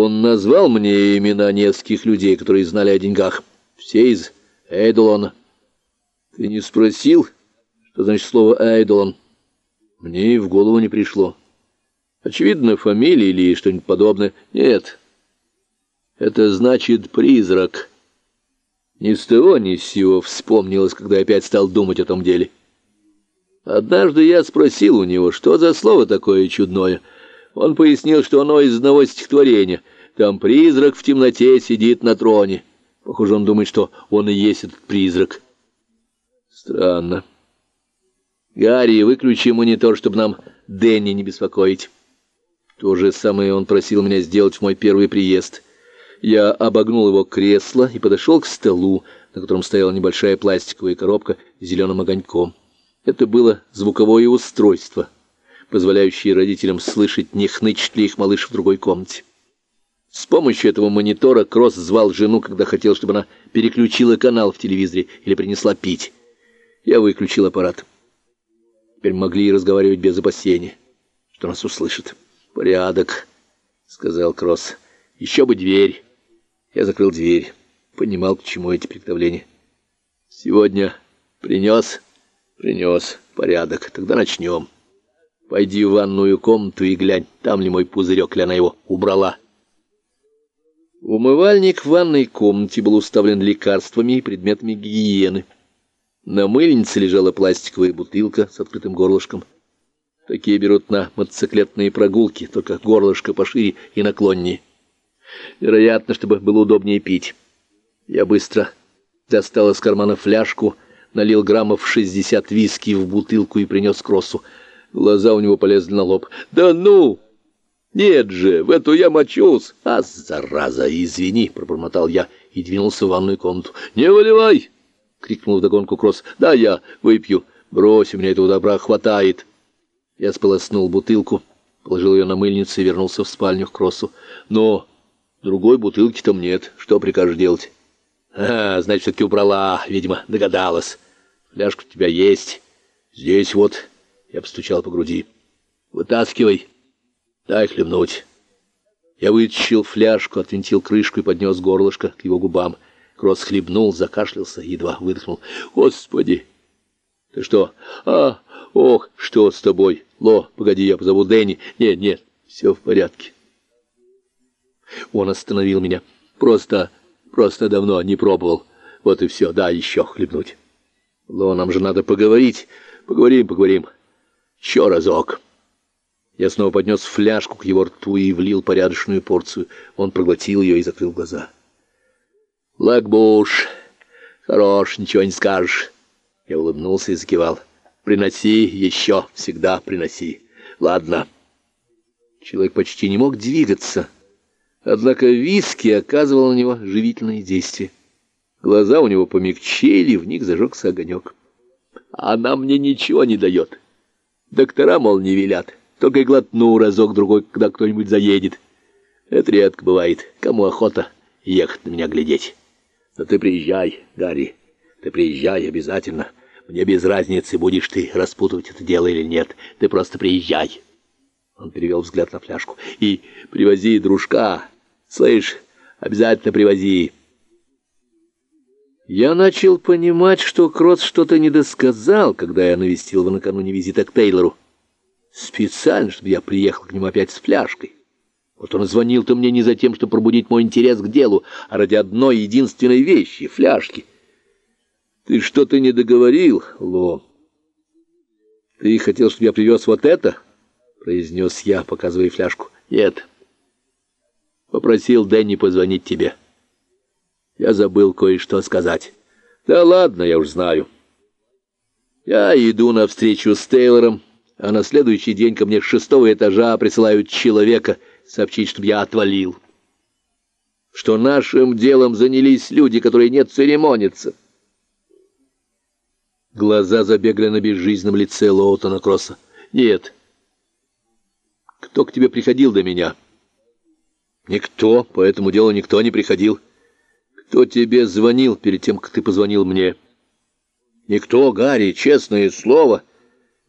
Он назвал мне имена нескольких людей, которые знали о деньгах. Все из Эйдолона. Ты не спросил, что значит слово «Эйдолон»? Мне и в голову не пришло. Очевидно, фамилия или что-нибудь подобное. Нет. Это значит «призрак». Ни с того ни с сего вспомнилось, когда я опять стал думать о том деле. Однажды я спросил у него, что за слово такое чудное — он пояснил, что оно из одного стихотворения. Там призрак в темноте сидит на троне. Похоже, он думает, что он и есть этот призрак. Странно. Гарри, выключи монитор, чтобы нам Дэнни не беспокоить. То же самое он просил меня сделать в мой первый приезд. Я обогнул его кресло и подошел к столу, на котором стояла небольшая пластиковая коробка с зеленым огоньком. Это было звуковое устройство — позволяющие родителям слышать, не хнычет ли их малыш в другой комнате. С помощью этого монитора Кросс звал жену, когда хотел, чтобы она переключила канал в телевизоре или принесла пить. Я выключил аппарат. Теперь могли и разговаривать без опасения, что нас услышат. «Порядок», — сказал Кросс. «Еще бы дверь». Я закрыл дверь. Понимал, к чему эти приготовления. «Сегодня принес?» «Принес. Порядок. Тогда начнем». Пойди в ванную комнату и глянь, там ли мой пузырек, ли она его убрала. Умывальник в ванной комнате был уставлен лекарствами и предметами гигиены. На мыльнице лежала пластиковая бутылка с открытым горлышком. Такие берут на мотоциклетные прогулки, только горлышко пошире и наклоннее. Вероятно, чтобы было удобнее пить. Я быстро достал из кармана фляжку, налил граммов шестьдесят виски в бутылку и принес кроссу. Глаза у него полезли на лоб. «Да ну! Нет же, в эту я мочусь!» «А, зараза, извини!» — пробормотал я и двинулся в ванную комнату. «Не выливай!» — крикнул вдогонку Кросс. «Да, я выпью. Брось, у меня этого добра хватает!» Я сполоснул бутылку, положил ее на мыльницу и вернулся в спальню к Кроссу. «Но другой бутылки там нет. Что прикажешь делать?» «А, значит, все-таки убрала, видимо, догадалась. Фляжка у тебя есть. Здесь вот...» Я постучал по груди. «Вытаскивай. Дай хлебнуть». Я вытащил фляжку, отвинтил крышку и поднес горлышко к его губам. Кросс хлебнул, закашлялся, едва выдохнул. «Господи! Ты что? А, ох, что с тобой? Ло, погоди, я позову Дэнни. Нет, нет, все в порядке». Он остановил меня. «Просто, просто давно не пробовал. Вот и все. Да, еще хлебнуть». «Ло, нам же надо поговорить. Поговорим, поговорим». Еще разок. Я снова поднес фляжку к его рту и влил порядочную порцию. Он проглотил ее и закрыл глаза. «Лакбуш, хорош, ничего не скажешь». Я улыбнулся и закивал. «Приноси еще, всегда приноси. Ладно». Человек почти не мог двигаться, однако виски оказывал на него живительное действие. Глаза у него помягчели, в них зажегся огонек. «Она мне ничего не дает». Доктора, мол, не велят. Только и глотну разок-другой, когда кто-нибудь заедет. Это редко бывает. Кому охота ехать на меня глядеть? Но ты приезжай, Гарри. Ты приезжай обязательно. Мне без разницы, будешь ты распутывать это дело или нет. Ты просто приезжай. Он перевел взгляд на фляжку. И привози дружка. Слышь, обязательно привози. Я начал понимать, что Крот что-то недосказал, когда я навестил его накануне визита к Тейлору. Специально, чтобы я приехал к нему опять с фляжкой. Вот он звонил-то мне не за тем, чтобы пробудить мой интерес к делу, а ради одной единственной вещи — фляжки. Ты что-то не договорил, Ло. Ты хотел, чтобы я привез вот это? — произнес я, показывая фляжку. Нет. Попросил Дэнни позвонить тебе. — я забыл кое-что сказать. Да ладно, я уж знаю. Я иду на встречу с Тейлором, а на следующий день ко мне с шестого этажа присылают человека сообщить, чтобы я отвалил. Что нашим делом занялись люди, которые нет церемониться. Глаза забегали на безжизненном лице Лоутона Кросса. «Нет. Кто к тебе приходил до меня?» «Никто. По этому делу никто не приходил». Кто тебе звонил перед тем, как ты позвонил мне? Никто, Гарри, честное слово.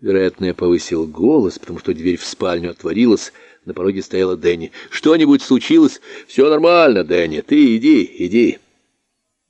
Вероятно, я повысил голос, потому что дверь в спальню отворилась, На пороге стояла Дэнни. «Что-нибудь случилось? Все нормально, Дэнни. Ты иди, иди».